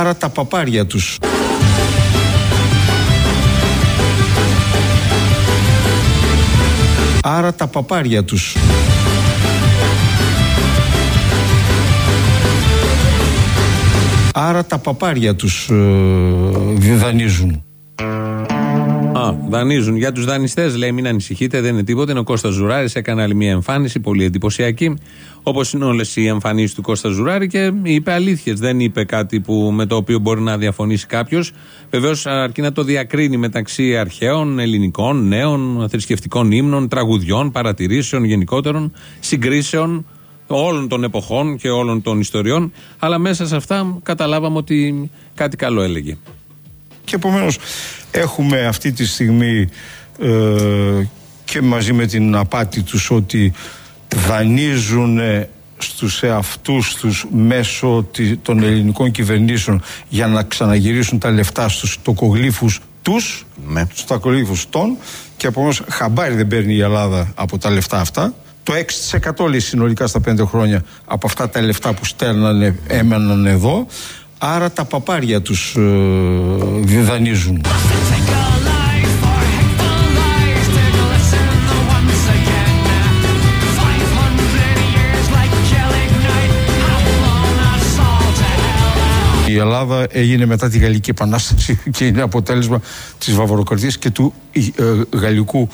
Άρα τα παπάρια τους. Άρα τα παπάρια τους. Άρα τα παπάρια τους ε, δανείζουν. Α, δανείζουν. Για τους δανειστές λέει: Μην ανησυχείτε, δεν είναι τίποτα. Είναι ο Κώστας Ζουράρης. Έκανε άλλη μια εμφάνιση, πολύ εντυπωσιακή. Όπως είναι όλες οι εμφανίσεις του Κώστα Ζουράρη και είπε αλήθειες. Δεν είπε κάτι που, με το οποίο μπορεί να διαφωνήσει κάποιος. Βεβαίως, αρκεί να το διακρίνει μεταξύ αρχαίων, ελληνικών, νέων, θρησκευτικών ύμνων, τραγουδιών, παρατηρήσεων γενικότερων, συγκρίσεων όλων των εποχών και όλων των ιστοριών. Αλλά μέσα σε αυτά καταλάβαμε ότι κάτι καλό έλεγε. Και επομένως έχουμε αυτή τη στιγμή ε, και μαζί με την απάτη τους ότι δανείζουν στους εαυτούς τους μέσω των ελληνικών κυβερνήσεων για να ξαναγυρίσουν τα λεφτά στους τοκογλύφους τους, ναι. στους τοκογλύφους των και επομένως χαμπάρι δεν παίρνει η Ελλάδα από τα λεφτά αυτά. Το 6% λέει συνολικά στα πέντε χρόνια από αυτά τα λεφτά που στέλνανε έμεναν εδώ. Άρα τα παπάρια τους ε, διδανίζουν. Η Ελλάδα έγινε μετά τη Γαλλική Επανάσταση και είναι αποτέλεσμα της βαβαροκρατίας και του ε, γαλλικού,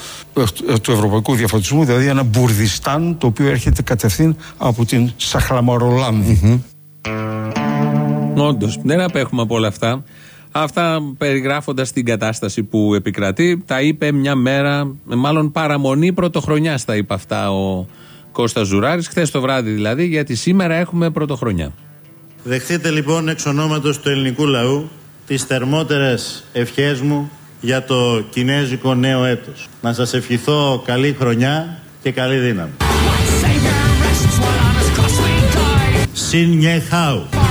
ε, του ευρωπαϊκού διαφωτισμού, δηλαδή ένα Μπουρδιστάν το οποίο έρχεται κατευθείαν από την Σαχλαμαρολάνδη. Όντως, δεν απέχουμε από όλα αυτά. Αυτά περιγράφοντας την κατάσταση που επικρατεί, τα είπε μια μέρα, μάλλον παραμονή πρωτοχρονιάς τα είπε αυτά ο Κώστας Ζουράρης, χθες το βράδυ δηλαδή, γιατί σήμερα έχουμε πρωτοχρονιά. Δεχτείτε λοιπόν εξ ονόματος του ελληνικού λαού τις θερμότερες ευχές μου για το κινέζικο νέο έτος. Να σας ευχηθώ καλή χρονιά και καλή δύναμη. Συν χάου.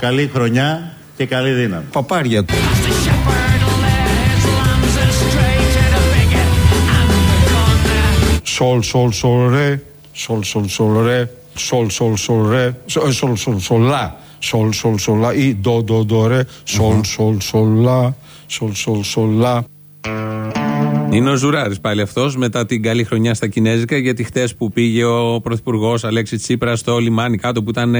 Καλή χρονιά και καλή δύναμη. Παπάρια του. Σολ, σολ, σολ, ρε. Σολ, σολ, σολ, ρε. Σολ, σολ, σολ, ρε. Σολ, σολ, σολ, λα. Σολ, σολ, σολ, λα. Ή ντο, ντο, ντο, ρε. Σολ, σολ, σολ, λα. Σολ, σολ, σολ, λα. Είναι ο Ζουράρης πάλι αυτός μετά την καλή χρονιά στα Κινέζικα, γιατί χτες που πήγε ο Πρωθυπουργός Αλέξης Τσίπρας στο λιμάνι κάτω που ήταν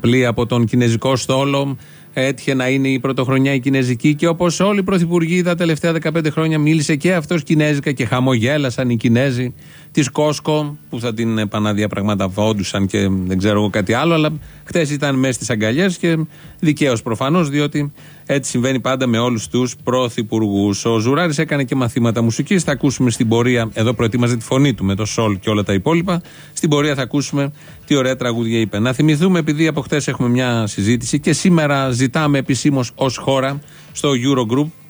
πλοία από τον Κινέζικο στόλο, έτυχε να είναι η πρωτοχρονιά η Κινέζικη και όπως όλοι οι πρωθυπουργοί τα τελευταία 15 χρόνια μίλησε και αυτός Κινέζικα και χαμογέλασαν οι Κινέζοι της Κόσκο που θα την επαναδιαπραγματευόντουσαν και δεν ξέρω εγώ κάτι άλλο, αλλά χτε ήταν μέσα στις αγκαλιές και δικαίως προφανώς, διότι έτσι συμβαίνει πάντα με όλους τους πρωθυπουργούς. Ο Ζουράρης έκανε και μαθήματα μουσικής. Θα ακούσουμε στην πορεία, εδώ προετοίμαζε τη φωνή του με το σολ και όλα τα υπόλοιπα. Στην πορεία θα ακούσουμε τι ωραία τραγούδια είπε. Να θυμηθούμε, επειδή από χτε έχουμε μια συζήτηση και σήμερα ζητάμε επισήμως ως χώρα στο Eurogroup ε,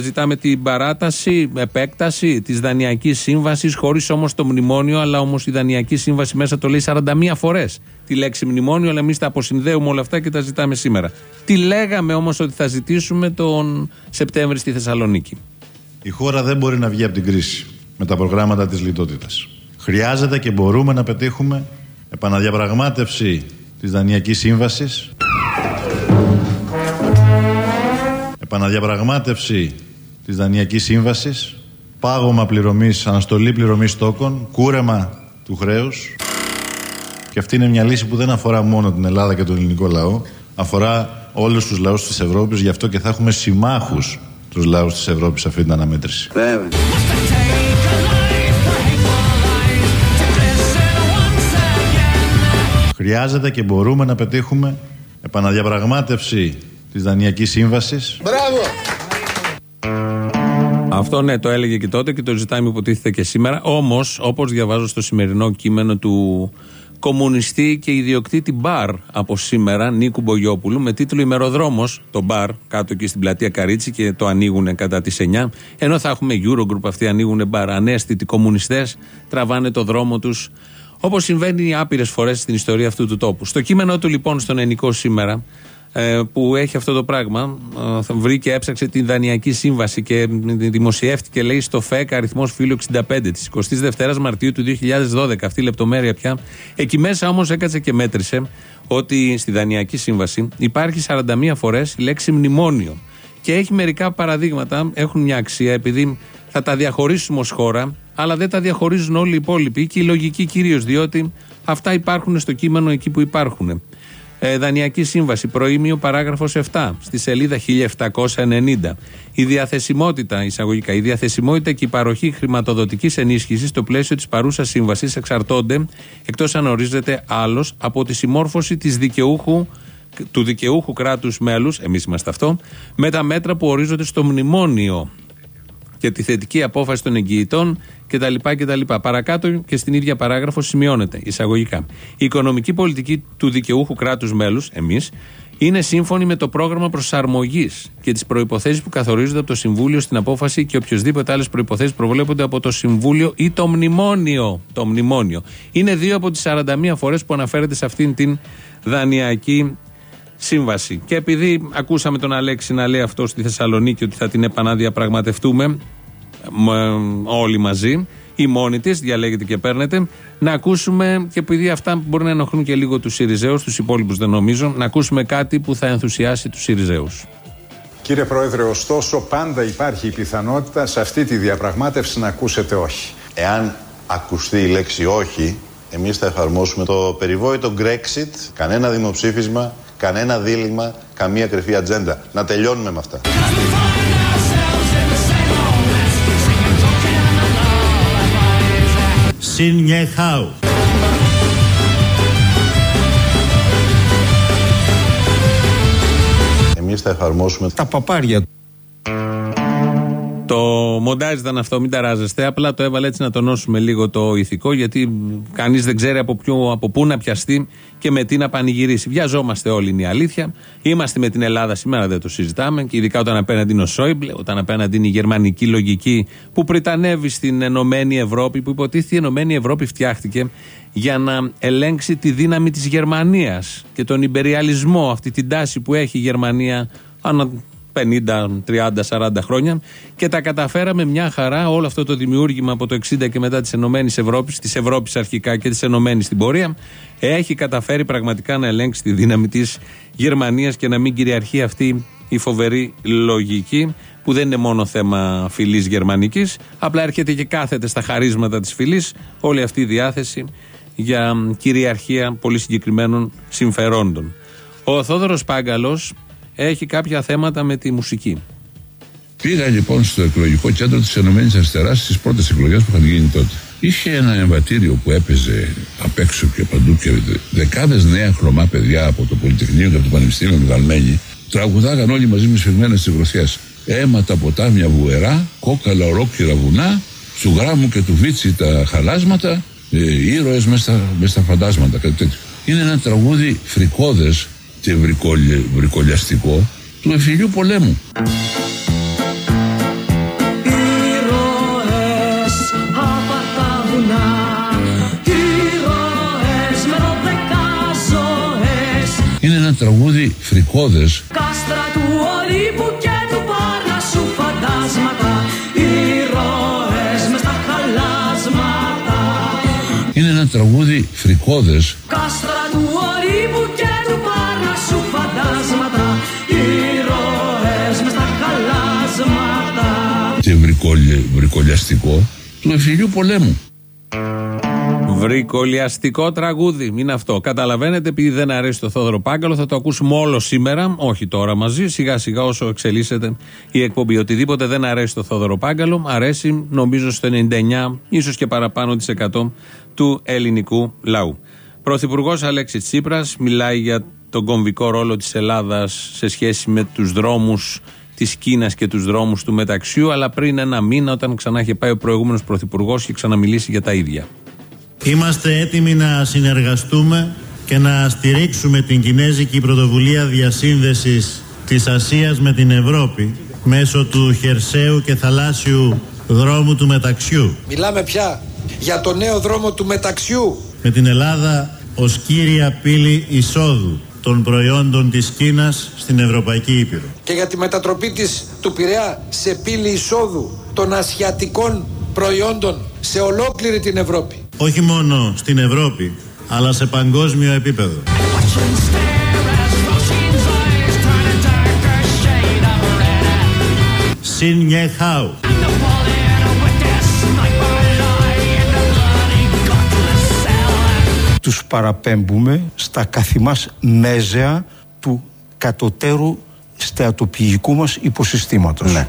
ζητάμε την παράταση, επέκταση της δανειακής σύμβασης, χωρίς όμως το μνημόνιο, αλλά όμως η δανειακή σύμβαση μέσα το λέει 41 φορές τη λέξη μνημόνιο, αλλά εμείς τα αποσυνδέουμε όλα αυτά και τα ζητάμε σήμερα. Τι λέγαμε όμως ότι θα ζητήσουμε τον Σεπτέμβρη στη Θεσσαλονίκη. Η χώρα δεν μπορεί να βγει από την κρίση με τα προγράμματα της λιτότητας. Χρειάζεται και μπορούμε να πετύχουμε επαναδιαπραγμάτευση της δανειακής σύμβασης επαναδιαπραγμάτευση της Δανειακής Σύμβασης, πάγωμα πληρωμής, αναστολή πληρωμής τόκων, κούρεμα του χρέους. Και αυτή είναι μια λύση που δεν αφορά μόνο την Ελλάδα και τον ελληνικό λαό, αφορά όλους τους λαούς της Ευρώπης, γι' αυτό και θα έχουμε συμμάχους τους λαούς της Ευρώπης σε αυτή την αναμέτρηση. Χρειάζεται και μπορούμε να πετύχουμε επαναδιαπραγμάτευση της Δανειακής Σύμβασης. Μπράβο! Αυτό ναι, το έλεγε και τότε και το ζητάμε υποτίθεται και σήμερα. Όμως, όπως διαβάζω στο σημερινό κείμενο του κομμουνιστή και ιδιοκτήτη μπαρ από σήμερα, Νίκου Μπογιόπουλου, με τίτλο Ημεροδρόμος, το μπαρ, κάτω εκεί στην πλατεία Καρίτσι και το ανοίγουν κατά τις 9. Ενώ θα έχουμε Eurogroup, αυτοί ανοίγουν μπαρ. Ανέστητοι κομμουνιστές τραβάνε το δρόμο τους, όπως συμβαίνει άπειρες φορές στην ιστορία αυτού του τόπου. Στο κείμενο του λοιπόν στον Ενικό σήμερα, ε, που έχει αυτό το πράγμα. Ε, βρήκε, έψαξε την Δανειακή Σύμβαση και δημοσιεύτηκε, λέει, στο ΦΕΚ αριθμός φίλου 65 της 22η Μαρτίου του 2012. Αυτή η λεπτομέρεια πια. Εκεί μέσα όμως έκατσε και μέτρησε ότι στη Δανειακή Σύμβαση υπάρχει 41 φορές η λέξη μνημόνιο. Και έχει μερικά παραδείγματα, έχουν μια αξία επειδή θα τα διαχωρίσουμε ως χώρα, αλλά δεν τα διαχωρίζουν όλοι οι υπόλοιποι και η λογική κυρίως, διότι αυτά υπάρχουν στο κείμενο εκεί που υπάρχουν. Ε, Δανειακή Σύμβαση, προήμιο παράγραφος 7, στη σελίδα 1790. Η διαθεσιμότητα, εισαγωγικά, η διαθεσιμότητα και η παροχή χρηματοδοτικής ενίσχυσης στο πλαίσιο της παρούσας σύμβασης εξαρτώνται, εκτός αν ορίζεται άλλος, από τη συμμόρφωση της δικαιούχου του δικαιούχου κράτους μέλους, εμείς είμαστε αυτό, με τα μέτρα που ορίζονται στο μνημόνιο και τη θετική απόφαση των εγγυητών κτλ. κτλ. Παρακάτω και στην ίδια παράγραφο σημειώνεται εισαγωγικά. Η οικονομική πολιτική του δικαιούχου κράτους μέλους, εμείς, είναι σύμφωνη με το πρόγραμμα προσαρμογής και τις προποθέσει που καθορίζονται από το Συμβούλιο στην απόφαση και οποιοδήποτε άλλες προποθέσει προβλέπονται από το Συμβούλιο ή το Μνημόνιο. Το Μνημόνιο. Είναι δύο από τις 41 φορές που αναφέρεται σε αυτήν την δανειακή σύμβαση. Και επειδή ακούσαμε τον Αλέξη να λέει αυτό στη Θεσσαλονίκη ότι θα την επαναδιαπραγματευτούμε όλοι μαζί ή μόνοι της, διαλέγετε και παίρνετε, να ακούσουμε και επειδή αυτά μπορεί να ενοχλούν και λίγο τους Σιριζέους, τους υπόλοιπους δεν νομίζω, να ακούσουμε κάτι που θα ενθουσιάσει τους Σιριζέους. Κύριε Πρόεδρε, ωστόσο πάντα υπάρχει η πιθανότητα σε αυτή τη διαπραγμάτευση να ακούσετε όχι. Εάν ακουστεί η λέξη όχι, εμείς θα εφαρμόσουμε το περιβόητο Brexit, κανένα δημοψήφισμα, κανένα δίλημα, καμία κρυφή ατζέντα. Να τελειώνουμε με αυτά. Εμείς θα εφαρμόσουμε τα παπάρια. Το μοντάζ ήταν αυτό, μην ταράζεστε. Απλά το έβαλε έτσι να τονώσουμε λίγο το ηθικό, γιατί κανείς δεν ξέρει από, ποιο, από πού να πιαστεί και με τι να πανηγυρίσει. Βιαζόμαστε όλοι, είναι η αλήθεια. Είμαστε με την Ελλάδα σήμερα, δεν το συζητάμε. Και ειδικά όταν απέναντι είναι ο Σόιμπλε, όταν απέναντι είναι η γερμανική λογική που πριτανεύει στην Ενωμένη Ευρώπη, που υποτίθεται η Ενωμένη Ευρώπη φτιάχτηκε για να ελέγξει τη δύναμη της Γερμανίας και τον υπεριαλισμό, αυτή την τάση που έχει η Γερμανία 50, 30, 40 χρόνια και τα καταφέραμε μια χαρά όλο αυτό το δημιούργημα από το 60 και μετά της Ενωμένης Ευρώπης, της Ευρώπης αρχικά και της Ενωμένης στην πορεία, έχει καταφέρει πραγματικά να ελέγξει τη δύναμη της Γερμανίας και να μην κυριαρχεί αυτή η φοβερή λογική που δεν είναι μόνο θέμα φυλής γερμανικής, απλά έρχεται και κάθεται στα χαρίσματα της φυλής όλη αυτή η διάθεση για κυριαρχία πολύ συγκεκριμένων συμφερόντων. Ο Θόδωρος Πάγκαλος έχει κάποια θέματα με τη μουσική. Πήγα λοιπόν στο εκλογικό κέντρο της Ενωμένης Αριστεράς στις πρώτες εκλογές που είχαν γίνει τότε. Είχε ένα εμβατήριο που έπαιζε απ' έξω και παντού και δεκάδες νέα χρωμά παιδιά από το Πολυτεχνείο και από το Πανεπιστήμιο Μεγαλμένη τραγουδάγαν όλοι μαζί με σφιγμένες τι γροθιέ. Έμα τα ποτάμια βουερά, κόκαλα ορόκυρα βουνά, του γράμμου και του βίτσι τα χαλάσματα, ε, ήρωες μέσα στα φαντάσματα, κάτι τέτοιο. Είναι ένα τραγούδι φρικόδε και βρικολιαστικό του εφηλιού πολέμου. Είναι ένα τραγούδι φρικόδες. Κάστρα του Ολύμπου και του Πάρνασου φαντάσματα. Ήρωες μες στα χαλάσματα. Είναι ένα τραγούδι φρικόδες βρικολιαστικό του εφηλιού πολέμου. Βρικολιαστικό τραγούδι. Είναι αυτό. Καταλαβαίνετε, επειδή δεν αρέσει το Θόδωρο Πάγκαλο, θα το ακούσουμε όλο σήμερα. Όχι τώρα μαζί, σιγά σιγά όσο εξελίσσεται η εκπομπή. Οτιδήποτε δεν αρέσει το Θόδωρο Πάγκαλο, αρέσει νομίζω στο 99, ίσως και παραπάνω της 100 του ελληνικού λαού. Πρωθυπουργός Αλέξης Τσίπρας μιλάει για τον κομβικό ρόλο της Ελλάδας σε σχέση με τους δρόμους της Κίνας και τους δρόμους του μεταξιού, αλλά πριν ένα μήνα, όταν ξανά είχε πάει ο προηγούμενος πρωθυπουργός και ξαναμιλήσει για τα ίδια. Είμαστε έτοιμοι να συνεργαστούμε και να στηρίξουμε την Κινέζικη Πρωτοβουλία Διασύνδεσης της Ασίας με την Ευρώπη μέσω του χερσαίου και θαλάσσιου δρόμου του μεταξιού. Μιλάμε πια για το νέο δρόμο του μεταξιού. Με την Ελλάδα ως κύρια πύλη εισόδου των προϊόντων της Κίνας στην Ευρωπαϊκή Ήπειρο. Και για τη μετατροπή της του Πειραιά σε πύλη εισόδου των ασιατικών προϊόντων σε ολόκληρη την Ευρώπη. Όχι μόνο στην Ευρώπη, αλλά σε παγκόσμιο επίπεδο. Συν Χάου. τους παραπέμπουμε στα καθημάς μέζεα του κατωτέρου στεατοποιητικού μας υποσυστήματος. Ναι.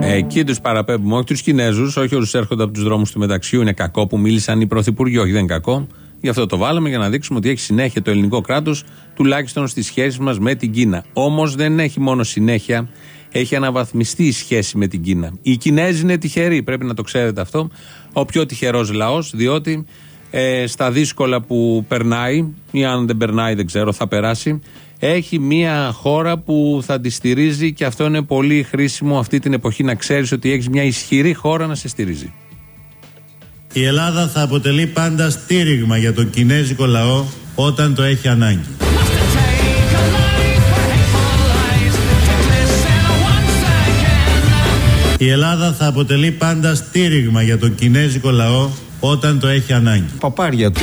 Εκεί τους παραπέμπουμε, όχι τους Κινέζους, όχι όσου έρχονται από τους δρόμους του μεταξιού. Είναι κακό που μίλησαν οι πρωθυπουργοί, όχι δεν είναι κακό. Γι' αυτό το βάλαμε για να δείξουμε ότι έχει συνέχεια το ελληνικό κράτος, τουλάχιστον στις σχέσεις μας με την Κίνα. Όμως δεν έχει μόνο συνέχεια, έχει αναβαθμιστεί η σχέση με την Κίνα. Οι Κινέζοι είναι τυχεροί, πρέπει να το ξέρετε αυτό. Ο πιο τυχερός λαός, διότι ε, στα δύσκολα που περνάει, ή αν δεν περνάει, δεν ξέρω, θα περάσει. Έχει μια χώρα που θα τη στηρίζει και αυτό είναι πολύ χρήσιμο αυτή την εποχή να ξέρεις ότι έχεις μια ισχυρή χώρα να σε στηρίζει. Η Ελλάδα θα αποτελεί πάντα στήριγμα για τον κινέζικο λαό όταν το έχει ανάγκη. Η Ελλάδα θα αποτελεί πάντα στήριγμα για τον κινέζικο λαό όταν το έχει ανάγκη. Παπάρια του.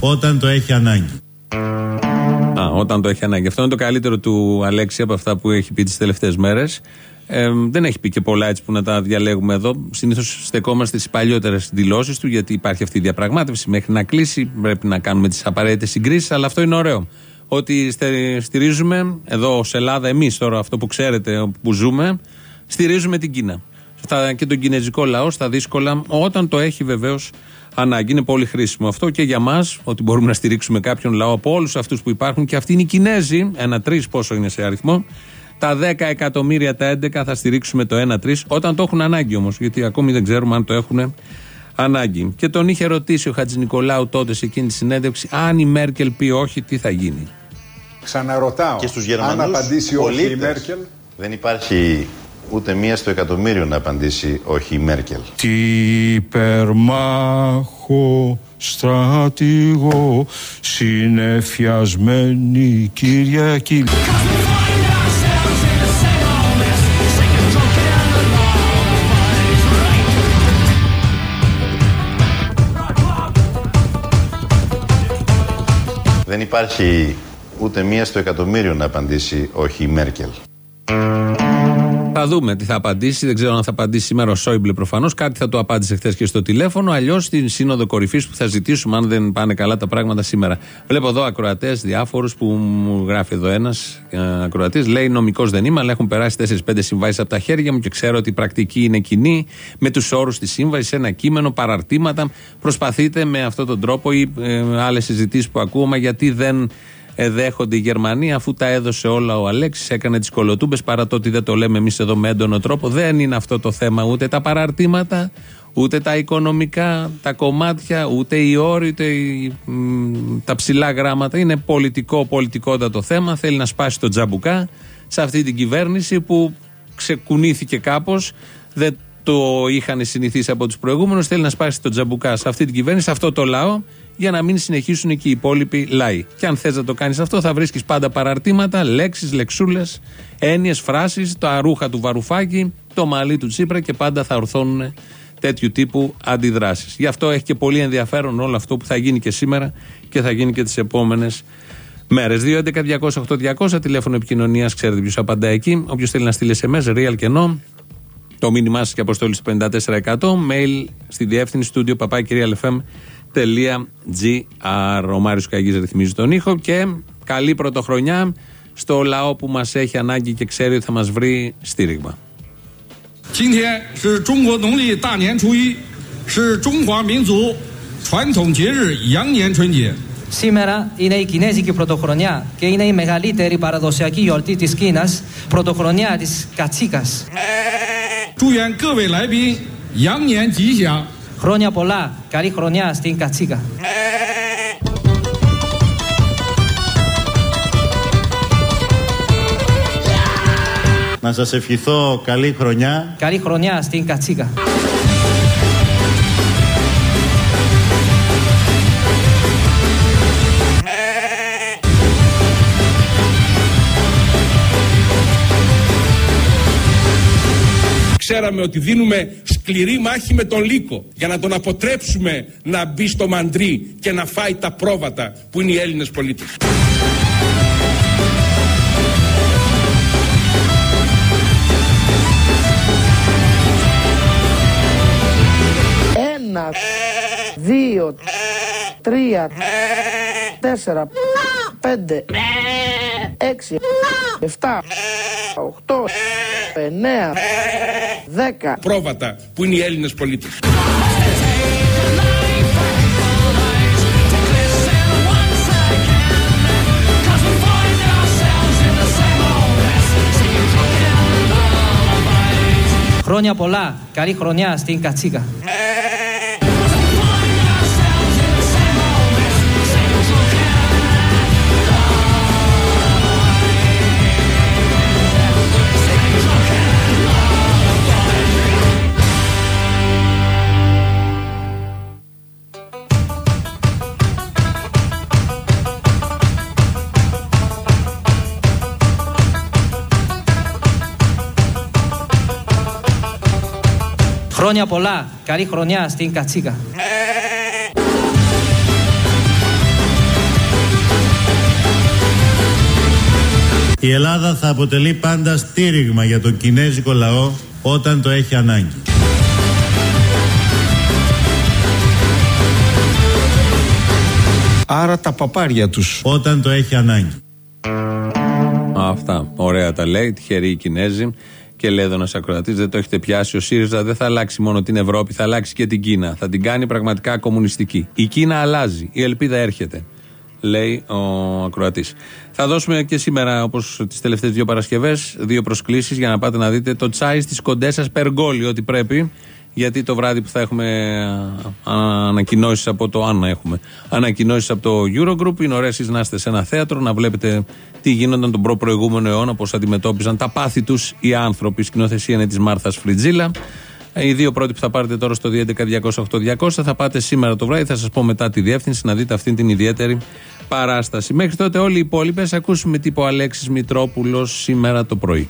Όταν το έχει ανάγκη. Α, όταν το έχει ανάγκη. Αυτό είναι το καλύτερο του Αλέξη από αυτά που έχει πει τις τελευταίες μέρες. Ε, δεν έχει πει και πολλά έτσι που να τα διαλέγουμε εδώ. Συνήθως στεκόμαστε στις παλιότερες δηλώσεις του, γιατί υπάρχει αυτή η διαπραγμάτευση μέχρι να κλείσει. Πρέπει να κάνουμε τις απαραίτητες συγκρίσεις, αλλά αυτό είναι ωραίο. Ότι στηρίζουμε εδώ ως Ελλάδα, εμείς τώρα αυτό που ξέρετε που ζούμε, στηρίζουμε την Κίνα. Και τον κινέζικο λαό στα δύσκολα, όταν το έχει βεβαίως ανάγκη. Είναι πολύ χρήσιμο αυτό και για μας, ότι μπορούμε να στηρίξουμε κάποιον λαό από όλους αυτούς που υπάρχουν. Και αυτοί είναι οι Κινέζοι, ένα τρεις πόσο είναι σε αριθμό. Τα 10 εκατομμύρια, τα 11 θα στηρίξουμε το 1-3, όταν το έχουν ανάγκη όμως. Γιατί ακόμη δεν ξέρουμε αν το έχουν ανάγκη. Και τον είχε ρωτήσει ο Χατζη Νικολάου τότε σε εκείνη τη συνέντευξη, αν η Μέρκελ πει όχι, τι θα γίνει. Ξαναρωτάω. Και στους αν απαντήσει όχι η Μέρκελ; Δεν υπάρχει ούτε μία στο εκατομμύριο να απαντήσει όχι η Μέρκελ. Τι υπερμάχο στρατηγό συνεφιασμένη Κυριακή. Δεν υπάρχει ούτε μία στο εκατομμύριο να απαντήσει όχι η Μέρκελ. Θα δούμε τι θα απαντήσει. Δεν ξέρω αν θα απαντήσει σήμερα ο Σόιμπλε προφανώς. Κάτι θα το απάντησε χθες και στο τηλέφωνο. Αλλιώς στην σύνοδο κορυφής που θα ζητήσουμε, αν δεν πάνε καλά τα πράγματα σήμερα. Βλέπω εδώ ακροατές διάφορους που μου γράφει εδώ ένας ε, ακροατής. Λέει νομικός δεν είμαι, αλλά έχουν περάσει 4-5 συμβάσεις από τα χέρια μου και ξέρω ότι η πρακτική είναι κοινή με τους όρους της σύμβασης, ένα κείμενο, παραρτήματα. Προσπαθείτε με αυτόν τον τρόπο ή ε, άλλες συζητήσεις που ακούμε γιατί δεν δέχονται οι Γερμανοί, αφού τα έδωσε όλα ο Αλέξης, έκανε τις κολοτούμπες, παρά το ότι δεν το λέμε εμείς εδώ με έντονο τρόπο. Δεν είναι αυτό το θέμα ούτε τα παραρτήματα, ούτε τα οικονομικά, τα κομμάτια, ούτε οι όροι, ούτε τα ψηλά γράμματα. Είναι πολιτικό, πολιτικότατο θέμα. Θέλει να σπάσει το τζαμπουκά σε αυτή την κυβέρνηση που ξεκουνήθηκε κάπως. Δεν το είχαν συνηθίσει από τους προηγούμενους. Θέλει να σπάσει το τζαμπουκά σε αυτή την κυβέρνηση, σε αυτό το λαό για να μην συνεχίσουν και οι υπόλοιποι λαοί. Και αν θες να το κάνεις αυτό, θα βρίσκεις πάντα παραρτήματα, λέξεις, λεξούλες, έννοιες, φράσεις, τα ρούχα του Βαρουφάκη, το μαλλί του Τσίπρα και πάντα θα ορθώνουν τέτοιου τύπου αντιδράσεις. Γι' αυτό έχει και πολύ ενδιαφέρον όλο αυτό που θα γίνει και σήμερα και θα γίνει και τις επόμενες μέρες. 2.11.208.200 τηλέφωνο επικοινωνίας, ξέρετε ποιος απαντά εκεί. Όποιος θέλει να στείλει SMS, real και no, το μήνυμά σας και αποστόλη στο 54%, mail στη διεύθυνση studio παπάκυριαλεφm www.gr. Ο Μάριο Καγή ρυθμίζει τον ήχο και καλή πρωτοχρονιά στο λαό που μα έχει ανάγκη και ξέρει ότι θα μα βρει στήριγμα. 今天是中国农历大年初一，是中华民族传统节日羊年春节。Σήμερα είναι η Κινέζικη Πρωτοχρονιά και είναι η μεγαλύτερη παραδοσιακή γιορτή της Κίνας, πρωτοχρονιά της Κατσίκας. 祝愿各位来宾羊年吉祥。 Χρόνια πολλά. Καλή χρονιά στην Κατσίκα. Να σας ευχηθώ καλή χρονιά. Καλή χρονιά στην Κατσίκα. Ξέραμε ότι δίνουμε σκληρή μάχη με τον Λύκο για να τον αποτρέψουμε να μπει στο μαντρί και να φάει τα πρόβατα που είναι οι Έλληνες πολίτες. Ένα, δύο, τρία, τέσσερα, πέντε, έξι, εφτά, οχτώ, εννέα, δέκα. Πρόβατα που είναι οι Έλληνες πολίτες. Χρόνια πολλά. Καλή χρονιά στην Κατσίκα. Χρόνια πολλά. Καλή χρονιά στην Κατσίκα. Η Ελλάδα θα αποτελεί πάντα στήριγμα για τον κινέζικο λαό όταν το έχει ανάγκη. Άρα τα παπάρια τους. Όταν το έχει ανάγκη. Αυτά. Ωραία τα λέει. Τυχεροί οι Κινέζοι. Και λέει εδώ ένας ακροατής: Δεν το έχετε πιάσει. Ο ΣΥΡΙΖΑ δεν θα αλλάξει μόνο την Ευρώπη, θα αλλάξει και την Κίνα. Θα την κάνει πραγματικά κομμουνιστική. Η Κίνα αλλάζει. Η ελπίδα έρχεται. Λέει ο ακροατής. Θα δώσουμε και σήμερα, όπως τις τελευταίες δύο Παρασκευές, δύο προσκλήσεις για να πάτε να δείτε το τσάι στις κοντές σας Περγόλη, ό,τι πρέπει. Γιατί το βράδυ που θα έχουμε ανακοινώσεις από το. Αν έχουμε ανακοινώσεις από το Eurogroup, είναι ωραίε να είστε σε ένα θέατρο, να βλέπετε τι γίνονταν τον προ-προηγούμενο αιώνα, πώς αντιμετώπιζαν τα πάθη τους οι άνθρωποι. Η σκηνοθεσία είναι της Μάρθας Φριτζίλα. Οι δύο πρώτοι που θα πάρετε τώρα στο 211-200-8200 θα πάτε σήμερα το βράδυ, θα σας πω μετά τη διεύθυνση να δείτε αυτή την ιδιαίτερη παράσταση. Μέχρι τότε όλοι οι υπόλοιπες ακούσουμε τύπο Αλέξης Μητρόπουλος σήμερα το πρωί.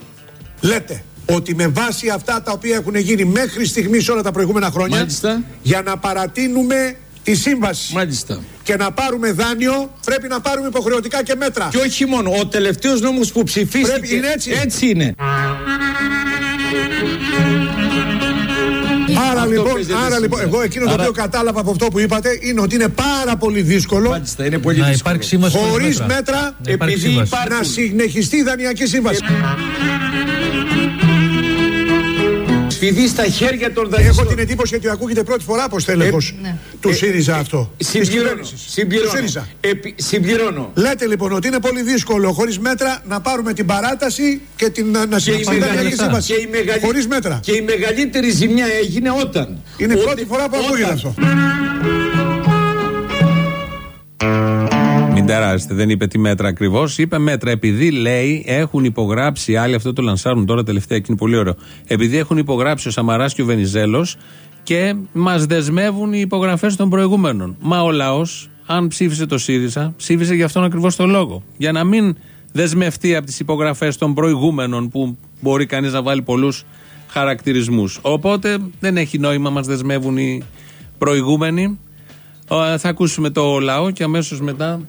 Λέτε ότι με βάση αυτά τα οποία έχουν γίνει μέχρι στιγμής όλα τα προηγούμενα χρόνια Μάλιστα. για να παρατείνουμε τη σύμβαση Μάλιστα. και να πάρουμε δάνειο πρέπει να πάρουμε υποχρεωτικά και μέτρα. Και όχι μόνο, ο τελευταίος νόμος που ψηφίστηκε Πρέπει- είναι έτσι. έτσι είναι. Άρα Αυτό λοιπόν, παίζεται άρα, λοιπόν, σήμερα. εγώ εκείνο το Άρα- οποίο κατάλαβα από αυτό που είπατε είναι ότι είναι πάρα πολύ δύσκολο Μάλιστα, είναι πολύ Να δύσκολο. υπάρξει σύμβαση χωρίς χωρίς μέτρα. μέτρα Να υπάρξει επειδή σύμβαση. υπάρχει- να συνεχιστεί η δανειακή σύμβαση. Σφυδί στα χέρια των Έχω δανειστών. την εντύπωση ότι ακούγεται πρώτη φορά από στέλεχο του ΣΥΡΙΖΑ αυτό. Της Συμπληρώνω. κυβέρνησης. Του Συμπληρώνω. ΣΥΡΙΖΑ. Επι- συμπληρώνω. Λέτε λοιπόν ότι είναι πολύ δύσκολο χωρίς μέτρα να πάρουμε την παράταση και την, να Και η, συνεχιστεί η δανειακή μεγαλύτερη, σύμβαση. και, η μεγαλύτερη, Χωρίς μέτρα. και η μεγαλύτερη ζημιά έγινε όταν. Είναι Ότι- πρώτη φορά που ακούγεται όταν- αυτό. Μην τεράσετε, δεν είπε τι μέτρα ακριβώς. Είπε μέτρα επειδή λέει έχουν υπογράψει άλλοι, αυτό το λανσάρουν τώρα τελευταία και είναι πολύ ωραίο. Επειδή έχουν υπογράψει ο Σαμαράς και ο Βενιζέλος και μας δεσμεύουν οι υπογραφές των προηγούμενων. Μα ο λαός, αν ψήφισε το ΣΥΡΙΖΑ, ψήφισε για αυτόν ακριβώς το λόγο. Για να μην δεσμευτεί από τις υπογραφές των προηγούμενων που μπορεί κανείς να βάλει πολλούς χαρακτηρισμούς. Οπότε δεν έχει νόημα, μας δεσμεύουν οι προηγούμενοι. Ε, Θα ακούσουμε το λαό και αμέσως μετά.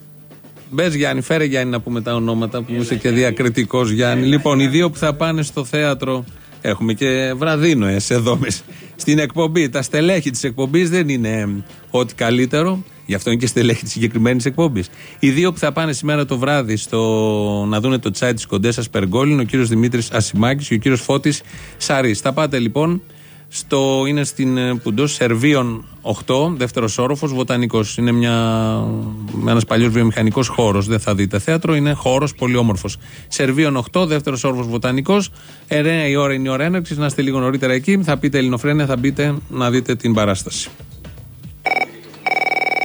Μπες Γιάννη, φέρε Γιάννη να πούμε τα ονόματα που είσαι και διακριτικός Γιάννη. Λοιπόν, οι δύο που θα πάνε στο θέατρο. Έχουμε και βραδίνοε εδώ μες στην εκπομπή. Τα στελέχη της εκπομπής δεν είναι ε, ό,τι καλύτερο. Γι' αυτό είναι και στελέχη της συγκεκριμένης εκπομπής. Οι δύο που θα πάνε σήμερα το βράδυ στο, να δούνε το τσάι της κοντέσας Περγόλη είναι ο κύριος Δημήτρης Ασημάκης και ο κύριος Φώτης Σαρής. Θα πάτε λοιπόν στο, είναι στην ε, Πουντό Σερβίων 8, δεύτερος όροφος, βοτανικός. Είναι μια, ένας παλιός βιομηχανικός χώρος. Δεν θα δείτε θέατρο, είναι χώρος πολύ όμορφος. Σερβίων 8, δεύτερος όροφος βοτανικός. 9 η ώρα είναι η ώρα έναρξης. Να είστε λίγο νωρίτερα εκεί. Θα πείτε Ελληνοφρένια, θα μπείτε να δείτε την παράσταση.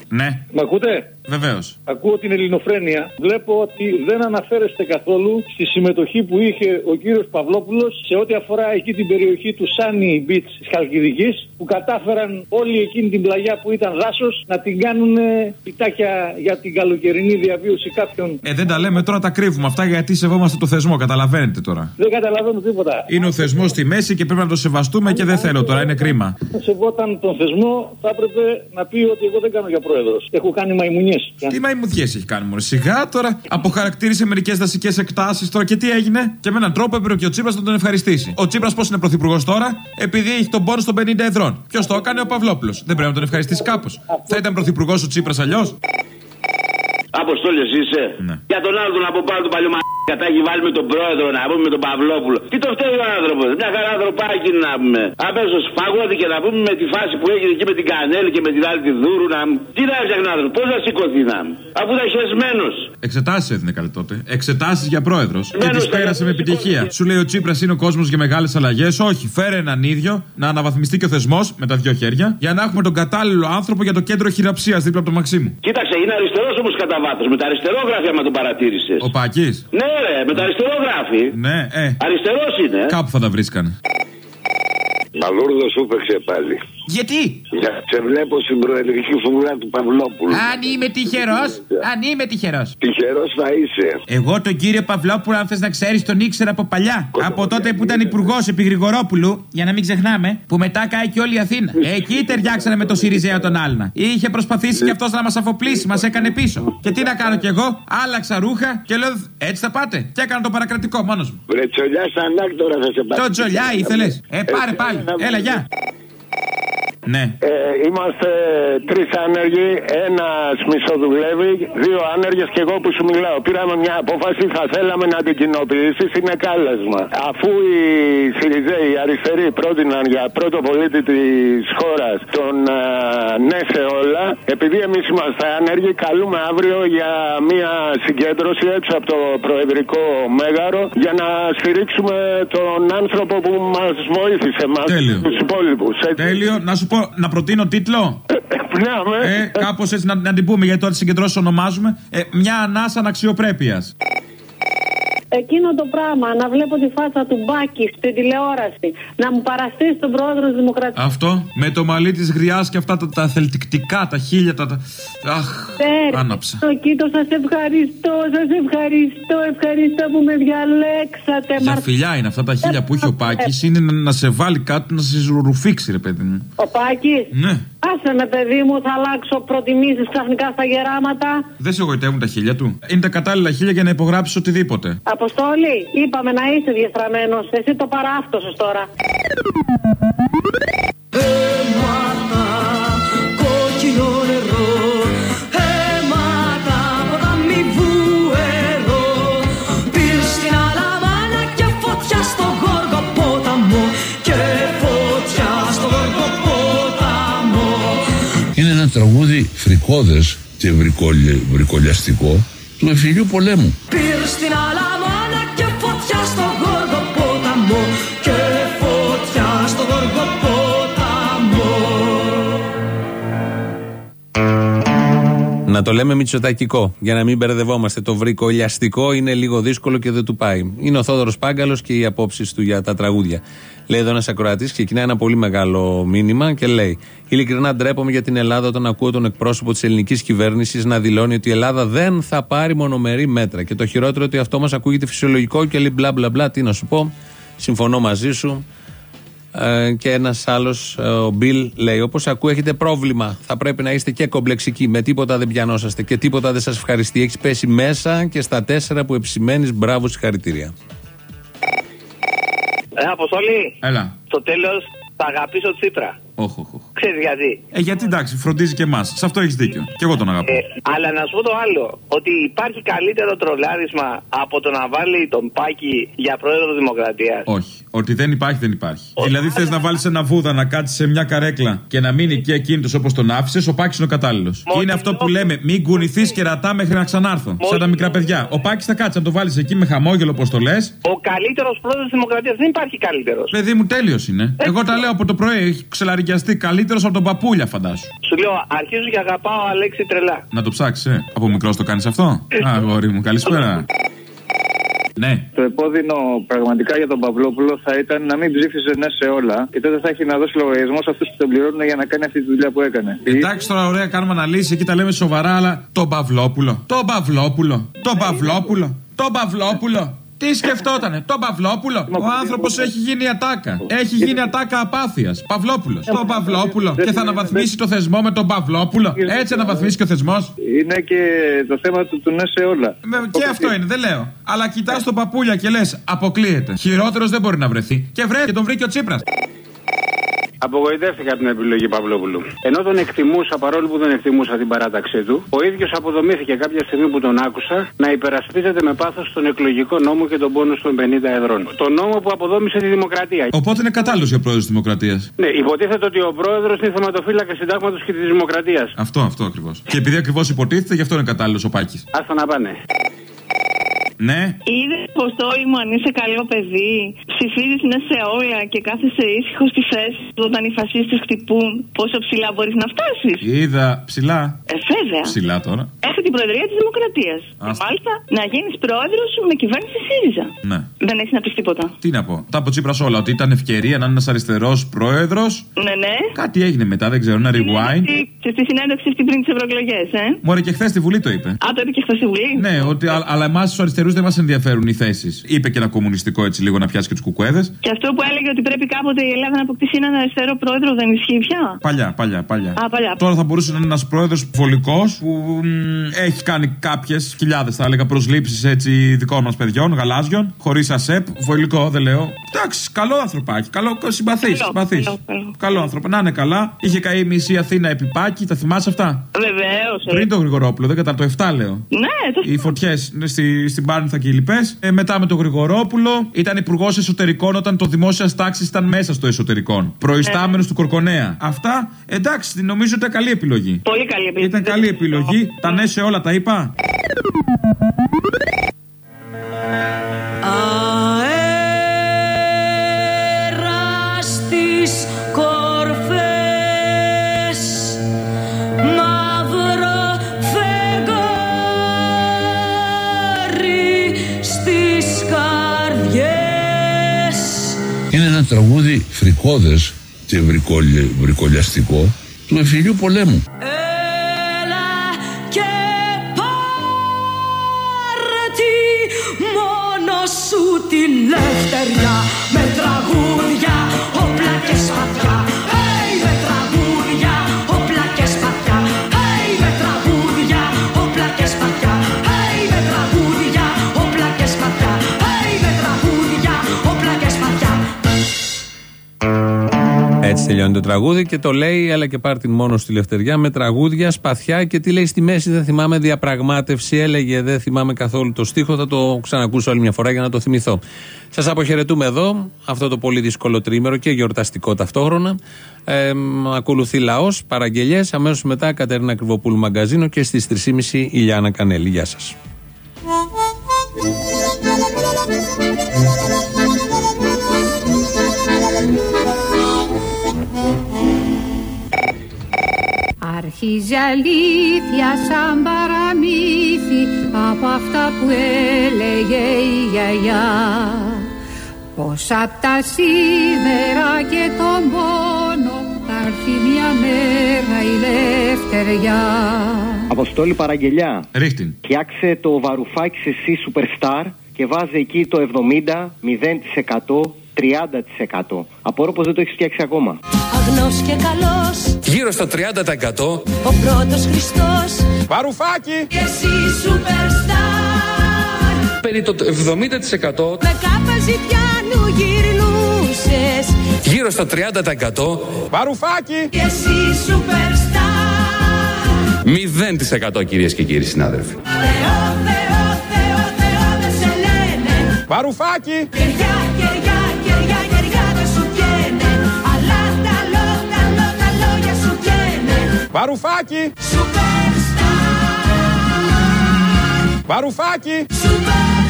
Ναι. Μ' ακούτε; Βεβαίως. Ακούω την ελληνοφρένεια. Βλέπω ότι δεν αναφέρεστε καθόλου στη συμμετοχή που είχε ο κύριος Παυλόπουλος σε ό,τι αφορά εκεί την περιοχή του Σάνι Beach της Χαλκιδικής που κατάφεραν όλη εκείνη την πλαγιά που ήταν δάσος να την κάνουν ε, πιτάκια για την καλοκαιρινή διαβίωση κάποιων. Ε, δεν τα λέμε τώρα, τα κρύβουμε αυτά γιατί σεβόμαστε το θεσμό, καταλαβαίνετε τώρα. Δεν καταλαβαίνω τίποτα. Είναι ο θεσμός στη μέση και πρέπει να το σεβαστούμε και δεν θέλω τώρα, είναι κρίμα. Αν σεβόταν τον θεσμό, θα έπρεπε να πει ότι εγώ δεν κάνω για πρόεδρος. Έχω κάνει μαϊμουνιέ. Τι μαϊμουδιέ έχει κάνει μόνο. Σιγά τώρα αποχαρακτήρισε μερικές δασικές εκτάσεις τώρα και τι έγινε; Και με έναν τρόπο έπρεπε και ο Τσίπρας να τον ευχαριστήσει. Ο Τσίπρας πώς είναι πρωθυπουργός τώρα, επειδή έχει τον πόνο των 50 εδρών. Ποιος το έκανε, ο Παυλόπουλος. Δεν πρέπει να τον ευχαριστήσει κάπως. Θα ήταν πρωθυπουργός ο Τσίπρας αλλιώς; Αποστόλη είσαι. Για τον άλλο τον από πάνω του παλιού μαλάκα τα έχει βάλει με τον πρόεδρο να πούμε με τον Παυλόπουλο. Τι το φταίει ο άνθρωπος; Μια χαρά ανθρωπάκι να πούμε. Αμέσω παγώθηκε να πούμε με τη φάση που έγινε εκεί με την Κανέλη και με την άλλη τη Δούρου να πούμε. Τι να έφτιαχνε άνθρωπος; Πώς θα σηκωθεί να πούμε. Αφού ήταν χεσμένος. Εξετάσεις έδινε καλή τότε. Εξετάσεις για πρόεδρος. Και τις πέρασε με επιτυχία. Σου λέει ο Τσίπρας είναι ο κόσμος για μεγάλες αλλαγές. Όχι, φέρε έναν ίδιο να αναβαθμιστεί και ο θεσμός με τα δυο χέρια για να έχουμε τον κατάλληλο άνθρωπο για το κέντρο χειραψίας δίπλα από το Μαξίμου. Κοίταξε, είναι αριστερός όμως κατά βάθος. Με τα αριστερόγραφη άμα τον παρατήρησες. Ο Πάκης; Ναι, ρε, με τα αριστερόγραφη. Ναι, ε. Αριστερός είναι. Κάπου θα τα βρίσκανε. Μαλούρδος σου έπαιξε πάλι. Γιατί; Για σε βλέπω στην προεδρική φούγρα του Παυλόπουλου. Αν είμαι τυχερός, αν είμαι τυχερός. Τυχερός θα είσαι. Εγώ τον κύριο Παυλόπουλο, αν θες να ξέρεις, τον ήξερα από παλιά. Από τότε που ήταν υπουργός επί Γρηγορόπουλου, για να μην ξεχνάμε, που μετά κάει και όλη η Αθήνα. Εκεί ταιριάξανε με το Σιριζέο τον Άλνα. Είχε προσπαθήσει κι αυτός να μας αφοπλίσει, μας έκανε πίσω. Και τι να κάνω κι εγώ, άλλαξα ρούχα και λέω έτσι θα πάτε. Και έκανα το παρακρατικό μόνος μου. Βρε τσολιά σαν άκτορα θα σε πάρει. Το τζολιά ήθελες. Ε, πάρε πάλι. Έλα, γεια. Ναι. Ε, είμαστε τρεις άνεργοι, ένας μισοδουλεύει, δύο άνεργες και εγώ που σου μιλάω. Πήραμε μια απόφαση, θα θέλαμε να την κοινοποιήσεις, είναι κάλεσμα. Αφού οι Σιριζέοι, οι αριστεροί πρότειναν για πρώτο πολίτη της χώρας τον ε, ναι σε όλα, επειδή εμείς είμαστε άνεργοι, καλούμε αύριο για μια συγκέντρωση έξω από το Προεδρικό Μέγαρο για να στηρίξουμε τον άνθρωπο που μας βοήθησε, μας τους υπόλοιπους. Τέλειο. Να σου πω, να προτείνω τίτλο; Ναι, ε, Κάπως έτσι να, να την πούμε, γιατί τώρα τις συγκεντρώσεις ονομάζουμε. Ε, μια ανάσα αναξιοπρέπειας. Εκείνο το πράγμα, να βλέπω τη φάτσα του Μπάκη στην τηλεόραση, να μου παραστήσει τον πρόεδρο της Δημοκρατίας. Αυτό, με το μαλλί της γριάς και αυτά τα, τα θελτικτικά, τα χίλια, τα. τα... Αχ, άναψα. Το κοίτο, σας ευχαριστώ, σας ευχαριστώ, ευχαριστώ που με διαλέξατε. Για φιλιά είναι αυτά τα χίλια που έχει ο Πάκης, είναι να, να σε βάλει κάτω να σε ρουφήξει, ρε παιδί μου. Ο Πάκης; Ναι. Άσε με, παιδί μου, θα αλλάξω προτιμήσεις ξαφνικά στα γεράματα. Δεν σε εγωιτεύουν τα χίλια του. Είναι τα κατάλληλα χίλια για να υπογράψεις οτιδήποτε. Αποστόλη, είπαμε να είσαι διαστραμμένος. Εσύ το παράφτωσε τώρα. Φρικόδες και βρικολια- βρικολιαστικό του εφηλιού πολέμου. Πήρ στην Αλαμάνα και φωτιά στο Γόργο ποταμό Και φωτιά στο Γόργο ποταμό Να το λέμε μυτσοτακικό, για να μην μπερδευόμαστε. Το βρικολιαστικό είναι λίγο δύσκολο και δεν του πάει. Είναι ο Θόδωρος Πάγκαλος και οι απόψεις του για τα τραγούδια. Λέει εδώ ένας ακροατής, ξεκινάει ένα πολύ μεγάλο μήνυμα και λέει: Ειλικρινά ντρέπομαι για την Ελλάδα όταν ακούω τον εκπρόσωπο της ελληνικής κυβέρνησης να δηλώνει ότι η Ελλάδα δεν θα πάρει μονομερή μέτρα. Και το χειρότερο ότι αυτό μας ακούγεται φυσιολογικό και λέει μπλα μπλα μπλα. Τι να σου πω, συμφωνώ μαζί σου. Ε, και ένας άλλος, ο Μπιλ, λέει: Όπως ακούω, έχετε πρόβλημα. Θα πρέπει να είστε και κομπλεξικοί. Με τίποτα δεν πιανόσαστε και τίποτα δεν σας ευχαριστεί. Έχεις πέσει μέσα και στα τέσσερα που επισημαίνεις. Μπράβο, συγχαρητήρια. Ε, Αποστολή. Έλα. Στο τέλος θα αγαπήσω Τσίπρα. Όχι, όχι. Ξέρεις γιατί; Ε, γιατί εντάξει, φροντίζει και εμάς. Σε αυτό έχεις δίκιο. Και εγώ τον αγαπώ. Ε, αλλά να σου πω το άλλο. Ότι υπάρχει καλύτερο τρολάρισμα από το να βάλει τον Πάκη για πρόεδρο Δημοκρατίας. Όχι. Ότι δεν υπάρχει, δεν υπάρχει. Δηλαδή θες να βάλεις ένα βούδα να κάτσει σε μια καρέκλα και να μείνει και εκείνο όπως τον άφησες, ο Πάκης είναι ο κατάλληλος. Είναι αυτό που λέμε, μην κουνηθείς και ρατά μέχρι να ξανάρθω. Σαν τα μικρά παιδιά. Ο Πάκης θα κάτσει να το βάλεις εκεί με χαμόγελο, όπως το λες. Ο καλύτερος πρόεδρος Δημοκρατίας δεν υπάρχει καλύτερος. Παιδί μου τέλειος είναι. Εγώ τα λέω από το πρωί, έχει ξελαρικιαστεί καλύτερο καλύτερος από τον παππούλια, φαντάσου. Σου λέω, αρχίζω και αγαπάω Αλέξη τρελά. Να το ψάξεις, ε. Από μικρός το κάνεις αυτό; Α, αγόρι μου, καλησπέρα. Ναι. Το επώδυνο πραγματικά για τον Παυλόπουλο θα ήταν να μην ψήφιζε ναι σε όλα και τότε θα έχει να δώσει λογαριασμό σε αυτούς που τον πληρώνουν για να κάνει αυτή τη δουλειά που έκανε. Εντάξει τώρα, ωραία, κάνουμε αναλύσεις εκεί τα λέμε σοβαρά, αλλά τον Παυλόπουλο. Τον Παυλόπουλο. Τον Παυλόπουλο. Τον Παυλόπουλο. Τι σκεφτότανε, τον Παυλόπουλο; Ο άνθρωπος έχει γίνει ατάκα. Έχει γίνει ατάκα απάθειας. Παυλόπουλος. Τον Παυλόπουλο. Και θα αναβαθμίσει το θεσμό με τον Παυλόπουλο. Έτσι αναβαθμίσει και ο θεσμός. Είναι και το θέμα του, του ναι σε όλα. Και αυτό είναι, δεν λέω. Αλλά κοιτάς τον παππούλια και λες, αποκλείεται. Χειρότερος δεν μπορεί να βρεθεί. Και βρε, και τον βρήκε ο Τσίπρας. Απογοητεύτηκα από την επιλογή Παυλόπουλου. Ενώ τον εκτιμούσα παρόλο που δεν εκτιμούσα την παράταξή του, ο ίδιος αποδομήθηκε κάποια στιγμή που τον άκουσα να υπερασπίζεται με πάθος τον εκλογικό νόμο και τον πόνους των 50 εδρών. Τον νόμο που αποδόμησε τη δημοκρατία. Οπότε είναι κατάλληλος για πρόεδρος της Δημοκρατίας. Ναι, υποτίθεται ότι ο πρόεδρος είναι θεματοφύλακας συντάγματος και της δημοκρατίας. Αυτό, αυτό ακριβώς. Και επειδή ακριβώς υποτίθεται, γι' αυτό είναι κατάλληλος ο Πάκης. Άστα να πάνε. Ναι. Είδε Αποστόλη μου αν είσαι καλό παιδί. Ψηφίζεις ναι σε όλα και κάθεσαι ήσυχος στη θέση του όταν οι φασίστε χτυπούν. Πόσο ψηλά μπορείς να φτάσεις. Είδα ψηλά. Ε, βέβαια. Ψηλά τώρα. Έχει την Προεδρία της Δημοκρατίας. Άστα. Μάλιστα να γίνεις πρόεδρος με κυβέρνηση ΣΥΡΙΖΑ. Ναι. Δεν έχεις να πεις τίποτα. Τι να πω. Τα από Τσίπρας όλα. Ότι ήταν ευκαιρία να είναι ένας αριστερός πρόεδρος. Ναι, ναι. Κάτι έγινε μετά, δεν ξέρω, ένα rewind. Και στη συνέντευξη αυτή πριν τις ευρωεκλογές, ε. Μωρέ και χθες στη Βουλή το είπε. Α, το είπε και χθες στη Βουλή. Ναι, ότι, α- αλλά εμάς τους αριστερούς δεν μας ενδιαφέρουν οι θέσεις. Είπε και ένα κομμουνιστικό έτσι λίγο να πιάσει και τους κουκουέδες. Και αυτό που έλεγε ότι πρέπει κάποτε η Ελλάδα να αποκτήσει έναν αριστερό πρόεδρο δεν ισχύει πια; Παλιά, παλιά, παλιά. Α, παλιά. Τώρα θα μπορούσε να είναι ένας πρόεδρος βολικός που μ, έχει κάνει κάποιες χιλιάδες, θα έλεγα, προσλήψεις έτσι δικών μας παιδιών, γαλάζιων, χωρίς ΑΣΕΠ. Βολικό, δεν λέω. Εντάξει, καλό ανθρωπάκι. Καλό, συμπαθή. Καλό, Συμπαθής. καλό, καλό. Καλό άνθρωπο. Να είναι καλά. Είχε καεί μισή Αθήνα επί Πάκη, τα θυμάσαι αυτά; Βεβαίως. Πριν τον Γρηγορόπουλο, δεν κατά το 7 λέω. Ναι, το Οι φωτιές στη, στην Πάρνηθα και οι λοιπές. Ε, μετά με τον Γρηγορόπουλο ήταν υπουργός εσωτερικών όταν το δημόσια τάξη ήταν μέσα στο εσωτερικών. Προϊστάμενος του Κορκονέα. Αυτά εντάξει, νομίζω ήταν καλή επιλογή. Πολύ καλή επιλογή. Ήταν καλή επιλογή. Τα ναι σε όλα τα είπα. Τραγούδι φρικόδες και βρικολια- βρικολιαστικό του εφηλιού πολέμου. Έλα και πάρε τη μόνο σου τη λευτεριά με τραγούδια, όπλα και σπαθιά. Έτσι τελειώνει το τραγούδι και το λέει, αλλά και πάρει την μόνος στη λευτεριά με τραγούδια, σπαθιά και τι λέει στη μέση. Δεν θυμάμαι διαπραγμάτευση, έλεγε. Δεν θυμάμαι καθόλου το στίχο. Θα το ξανακούσω άλλη μια φορά για να το θυμηθώ. Σας αποχαιρετούμε εδώ, αυτό το πολύ δύσκολο τρίμερο και γιορταστικό ταυτόχρονα. Ε, μ, ακολουθεί λαός, παραγγελίε. Αμέσως μετά Κατερίνα Κρυβοπούλου Μαγκαζίνο και στις 3.30 η Λιάνα Κανέλη. Γεια σας. Αρχίζει αλήθεια σαν παραμύθι από αυτά που έλεγε η γιαγιά Πως απ' τα σίδερα και τον πόνο θα έρθει μια μέρα η λευτεριά Αποστόλη παραγγελιά. Ρίχτην. Φτιάξε το βαρουφάκι σε εσύ superstar και βάζε εκεί το 70, 0%, 30%. Απορώ πως δεν το έχεις φτιάξει ακόμα. Αγνός και καλός Γύρω στο 30%. Ο πρώτος Χριστός Βαρουφάκι! Και εσύ superstar Περί το 70%. Με κάπα ζητιάνου γυρνούσες Γύρω στο 30%. Βαρουφάκι! Και εσύ superstar 0% κυρίες και κύριοι συνάδελφοι. Θεό, Θεό, Θεό, Θεό δεν σε λένε Βαρουφάκι! Κεριά, κεριά, κεριά, καίνε Βαρουφάκι! Superstar Βαρουφάκι! Superstar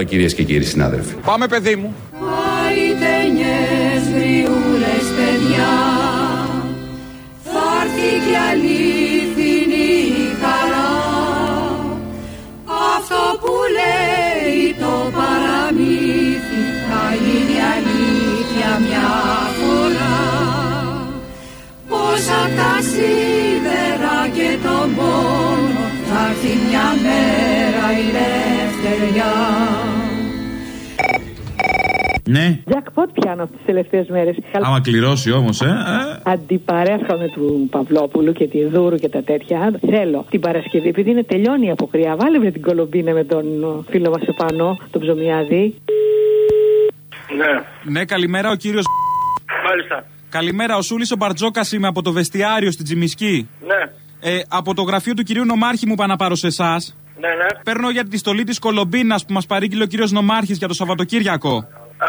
0% κυρίες και κύριοι συνάδελφοι. Πάμε παιδί μου. Αριτενιές γριούλες παιδιά Θα έρθει κι αλήθινη σίδερα και τον πόνο Θα έρθει μια μέρα η ελευθεριά Ναι. Jackpot πιάνω τις τελευταίες μέρες. Άμα κληρώσει όμως, ε. ε. Αντιπαρέσχομαι του Παυλόπουλου και τη Δούρου και τα τέτοια. Θέλω την Παρασκευή, επειδή είναι τελειώνει η αποκριά, βάλε βρε την κολομπίνα με τον ε, φίλο μας επάνω, τον ψωμιάδη. Ναι, Ναι, καλημέρα ο κύριος. μάλιστα. Καλημέρα, ο Σούλης ο Μπαρτζόκας είμαι από το βεστιάριο στην Τζιμισκή. Ναι, Ε, από το γραφείο του κυρίου Νομάρχη μου είπα να πάρω σε εσάς. ναι, ναι. Παίρνω για τη στολή της Κολομπίνας που μας παρήγγειλε ο κύριος Νομάρχης για το Σαββατοκύριακο. Α,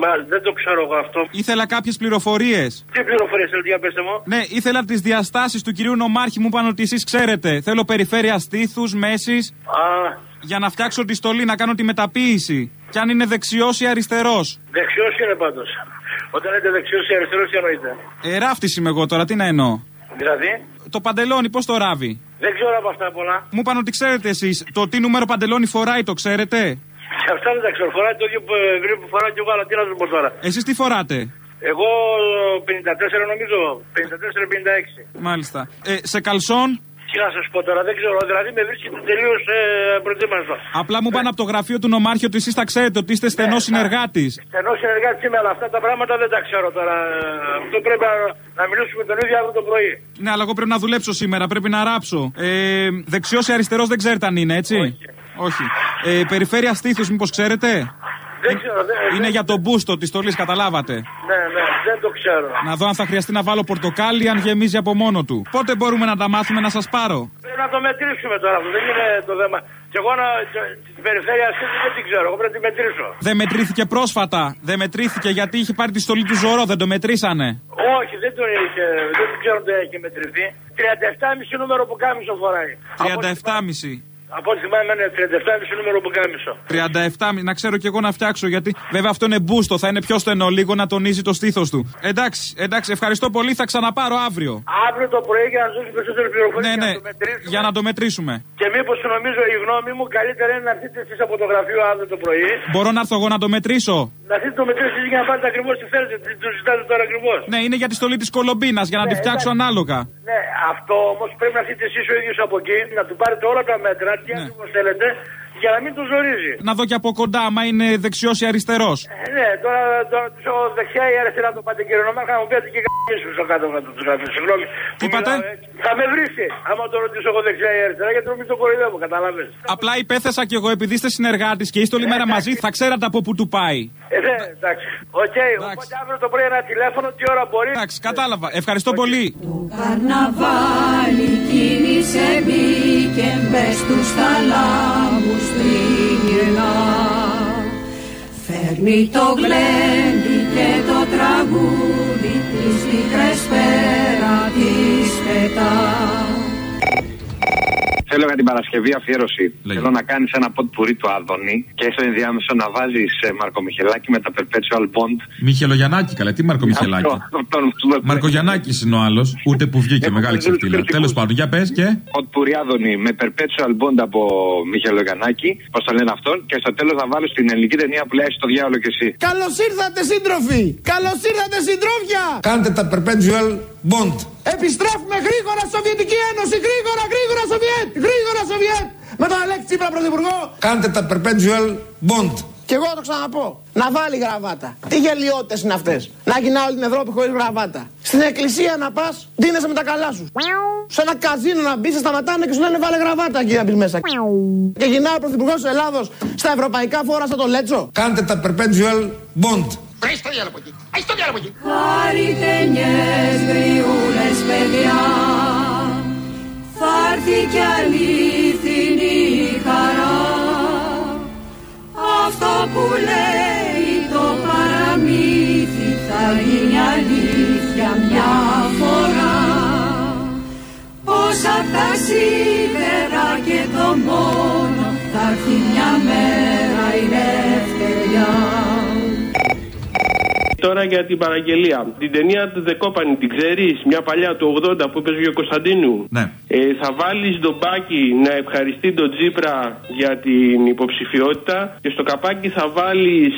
μα, δεν το ξέρω εγώ αυτό. Ήθελα κάποιες πληροφορίες. Τι πληροφορίες θέλετε, για πέστε μου. Ναι, ήθελα τις διαστάσεις του κυρίου Νομάρχη μου είπαν ότι εσείς ξέρετε. Θέλω περιφέρεια στήθους, μέσης. Α, Για να φτιάξω τη στολή, να κάνω τη μεταποίηση. Και αν είναι δεξιός ή αριστερός. δεξιός είναι πάντως. Όταν λέτε δεξιός ή αριστερός, τι εννοείτε; Ε, ράφτη είμαι εγώ τώρα, τι να εννοώ. Δηλαδή, Το παντελόνι, πώς το ράβει; δεν ξέρω από αυτά πολλά. Μου είπαν ότι ξέρετε εσείς. Το τι νούμερο παντελόνι φοράει, το ξέρετε; Και αυτά δεν τα ξέρω. Φοράει το ίδιο που, ε, που φοράω και εγώ, αλλά τι να σου πω τώρα. Εσείς τι φοράτε; Εγώ 54 νομίζω. 54-56. Μάλιστα. Ε, σε καλσόν; Τι να σας πω τώρα, δεν ξέρω. Δηλαδή με βρίσκεται τελείως ε, προετοίμαστο. Απλά μου είπαν από το γραφείο του Νομάρχη ότι εσείς τα ξέρετε, ότι είστε στενός συνεργάτης. Ενώ συνεργάτης είμαι, αλλά αυτά τα πράγματα δεν τα ξέρω τώρα. Ε, Αυτό πρέπει να, να μιλήσουμε τον ίδιο αύριο το πρωί. Ναι, αλλά εγώ πρέπει να δουλέψω σήμερα, πρέπει να ράψω. Ε, Δεξιός ή αριστερός δεν ξέρετε αν είναι, έτσι; Όχι. Ε, περιφέρεια στήθους, μήπως ξέρετε; Δεν ξέρω. Δεν, Είναι δεν- για τον μπούστο της στολής, καταλάβατε. Ναι, ναι, δεν το ξέρω. Να δω αν θα χρειαστεί να βάλω πορτοκάλι, αν γεμίζει από μόνο του. Πότε μπορούμε να τα μάθουμε να σας πάρω; Πρέπει να το μετρήσουμε τώρα αυτό. Δεν είναι το θέμα. Και εγώ να, την περιφέρεια αυτή δεν την ξέρω. Εγώ πρέπει να τη μετρήσω. Δεν μετρήθηκε πρόσφατα. Δεν μετρήθηκε γιατί είχε πάρει τη στολή του Ζωρό, δεν το μετρήσανε. Όχι, δεν το είχε. Δεν ξέρω αν το έχει μετρηθεί. 37,5 νούμερο που κάμισο φοράει. 37,5. Από ό,τι θυμάμαι είναι 37,5 νούμερο που κάμισο. 37, να ξέρω κι εγώ να φτιάξω γιατί βέβαια αυτό είναι μπούστο, θα είναι πιο στενό λίγο να τονίζει το στήθος του. Εντάξει, εντάξει, ευχαριστώ πολύ, θα ξαναπάρω αύριο. Αύριο το πρωί για να δώσει περισσότερες πληροφορίες Ναι, ναι, να το μετρήσουμε. για να το μετρήσουμε. Και μήπως νομίζω η γνώμη μου καλύτερα είναι να έρθετε εσείς από το γραφείο αύριο το πρωί. Μπορώ να έρθω εγώ να το μετρήσω; Να έρθετε το μετρήσετε για να πάρετε ακριβώς τι θέλετε. Τι το ζητάτε τώρα ακριβώς. Ναι, είναι για τη στολή της κολομπίνας, για να τη φτιάξω ανάλογα. Ναι, αυτό όμως πρέπει να έρθετε εσείς ο ίδιος από εκεί, να του πάρετε όλα τα μέτρα, τι Ναι. ακριβώ θέλετε, για να μην το ζορίζει. Να δω και από κοντά, άμα είναι δεξιός ή αριστερός. Ε, ναι, τώρα, τώρα τους δεξιά ή αριστερά το πάτε κύριε Νομάρχα, να μου πείτε και καμίσου στο κάτω κάτω τους γράφει. Συγγνώμη. Τι είπατε; Μιλάω, ε. Θα με βρει, άμα το ρωτήσω εγώ δεξιά ή αριστερά, γιατί νομίζω το κοροϊδεύω, κατάλαβε. Απλά υπέθεσα κι εγώ, επειδή είστε συνεργάτης και είστε όλη μέρα μαζί, θα ξέρατε από πού του πάει. Ε, ναι, εντάξει. Οκ, οπότε αύριο το πρωί ένα τηλέφωνο, τι ώρα μπορεί. Εντάξει, κατάλαβα. Ευχαριστώ πολύ. Καρναβάλι κίνησε μπήκε μπες στους θαλάμους τριγυρνά Φέρνει το γλέντι και το τραγούδι τις μικρές πέρα της πετάς Θέλω για την Παρασκευή αφιέρωση. Θέλω να κάνεις ένα ποτ πουρί του Άδωνη και στο ενδιάμεσο να βάζεις Μαρκομιχελάκι με τα Perpetual Bond. Μιχελογιαννάκη, καλά, τι Μάρκο Μιχελάκη; Μαρκογιαννάκη είναι ο άλλος, ούτε που βγήκε, μεγάλη ξεφτύλα. Τέλος πάντων, για πες και. Ποτ πουρί Άδωνη με Perpetual Bond από Μιχελογιαννάκη. Πώς το λένε αυτόν. Και στο τέλος να βάλω στην ελληνική ταινία που λέει «Έχεις το διάλογο κι εσύ. Καλώς ήρθατε σύντροφοι! Καλώς ήρθατε συντρόφια! Κάντε τα Perpetual Bond. Επιστρέφουμε γρήγορα Σοβιετική Ένωση! Γρήγορα, γρήγορα Σοβιέτ! Γρήγορα Σοβιέτ! Με τον Αλέξη Τσίπρα Πρωθυπουργό! Κάντε τα Perpetual Bond. Και εγώ το ξαναπώ. Να βάλει γραβάτα. Τι γελιότητες είναι αυτές. Να γυρνά όλη την Ευρώπη χωρίς γραβάτα. Στην εκκλησία να πας, δίνεσαι με τα καλά σου. Σε ένα καζίνο να μπεις, σε σταματάνε και σου λένε βάλε γραβάτα εκεί να μπει μέσα. Και γυρνάει ο Πρωθυπουργός της Ελλάδος στα ευρωπαϊκά φόρα σαν το Λέτσο. Κάντε τα Perpetual Bond. Βρεις το διάλογο εκεί. Έχεις το διάλογο εκεί. Χαριτενιές γριούλες παιδιά θα έρθει κι αλήθινη χαρά. Αυτό που λέει το παραμύθι θα γίνει αλήθεια μια φορά. Πως απ' τα και το μόνο θα έρθει μια μέρα η ελευθεριά. Τώρα για την παραγγελία. Την ταινία του Δεκόπανη, την ξέρεις, μια παλιά του 80 που έπαιζε ο Κωνσταντίνου; Ναι. Ε, θα βάλεις τον Μπάκη να ευχαριστεί τον Τζίπρα για την υποψηφιότητα και στο καπάκι θα βάλεις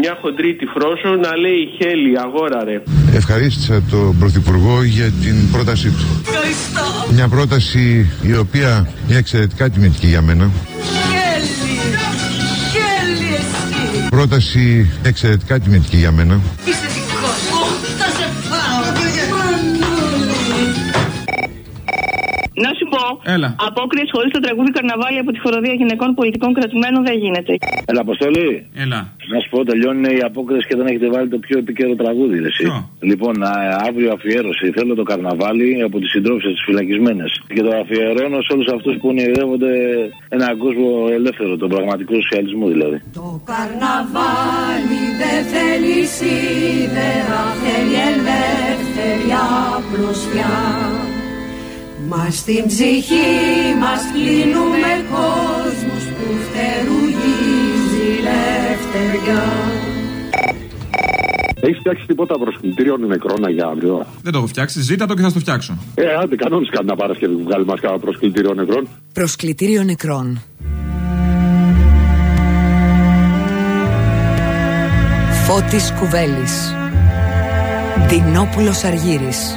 μια χοντρή τη φρόσο να λέει Χέλη, αγόρα ρε. Ευχαρίστησα τον Πρωθυπουργό για την πρότασή του. Ευχαριστώ. Μια πρόταση η οποία είναι εξαιρετικά τιμητική για μένα. Πρόταση εξαιρετικά τιμητική για μένα. Να σου πω, Έλα. απόκριες χωρίς το τραγούδι Καρναβάλι από τη χοροδία γυναικών πολιτικών κρατουμένων δεν γίνεται. Έλα, Αποστολή. Έλα. Να σου πω, τελειώνουν οι απόκριες και δεν έχετε βάλει το πιο επικαιρό τραγούδι, ρε, εσύ. Λοιπόν, α, αύριο αφιέρωση. Θέλω το καρναβάλι από τις συντρόφισε τις φυλακισμένες. Και το αφιερώνω σε όλους αυτούς που ονειρεύονται έναν κόσμο ελεύθερο, τον πραγματικό σοσιαλισμό δηλαδή. Το καρναβάλι δεν θέλει σίδερα, θέλει ελεύθερια απλωσιά. Μας στην ψυχή μας κλείνουμε κόσμους που φτερουγίζει η ελευθεριά. Έχεις φτιάξει τίποτα προσκλητήριο νεκρόνα για αύριο; Δεν το έχω φτιάξει. Ζήτα το και θα στο φτιάξω. Ε, άντε, κανόνες κανένα Παρασκευή που βγάλεις μας κάνα προσκλητήριο νεκρών. Προσκλητήριο νεκρών. Φώτης Κουβέλης Δινόπουλος Αργύρης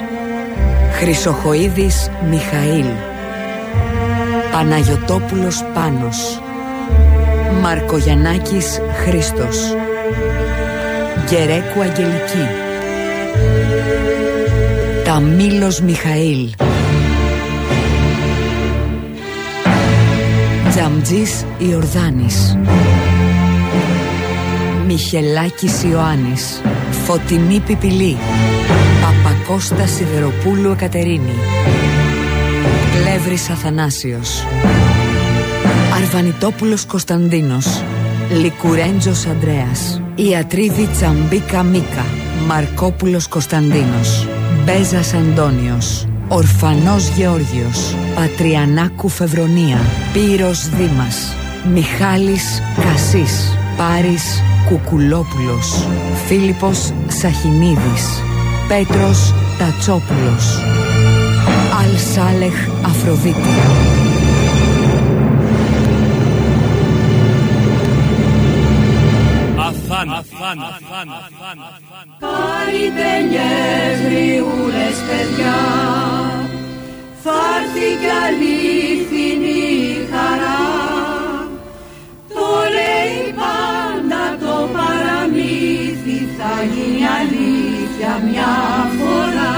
Χρυσοχοίδης Μιχαήλ. Παναγιωτόπουλος Πάνος. Μαρκογιαννάκης Χρήστος. Γκερέκου Αγγελική. Ταμίλος Μιχαήλ. Τζαμτζής Ιορδάνης. Μιχελάκης Ιωάννης. Φωτεινή Πιπηλή Παπακώστα Σιδεροπούλου Εκατερίνη. Πλεύρης Αθανάσιος. Αρβανιτόπουλος Κωνσταντίνος. Λικουρέντζος Ανδρέας. Ιατρίδη Τσαμπίκα Μίκα. Μαρκόπουλος Κωνσταντίνος. Μπέζας Αντώνιος. Ορφανός Γεώργιος. Πατριανάκου Φευρονία. Πύρος Δήμας. Μιχάλης Κασής. Πάρης Κουκουλόπουλος. Φίλιππος Σαχινίδης Πέτρος Τατσόπουλος. Αλσάλεχ Αφροδίτη. Καριτενιές γριούλες παιδιά. Θα έρθει κι αλήθινη χαρά. Το λέει πάντα το παραμύθι Θα γίνει αλήθεια για μια φορά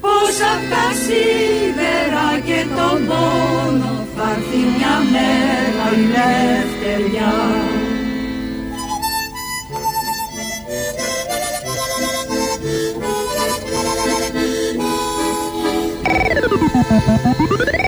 πως απ' τα σίδερα και τον πόνο θα έρθει μια μέρα η Thank.